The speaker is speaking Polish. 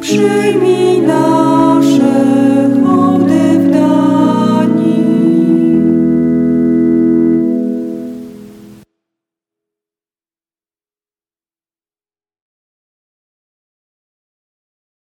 przyjmij nas.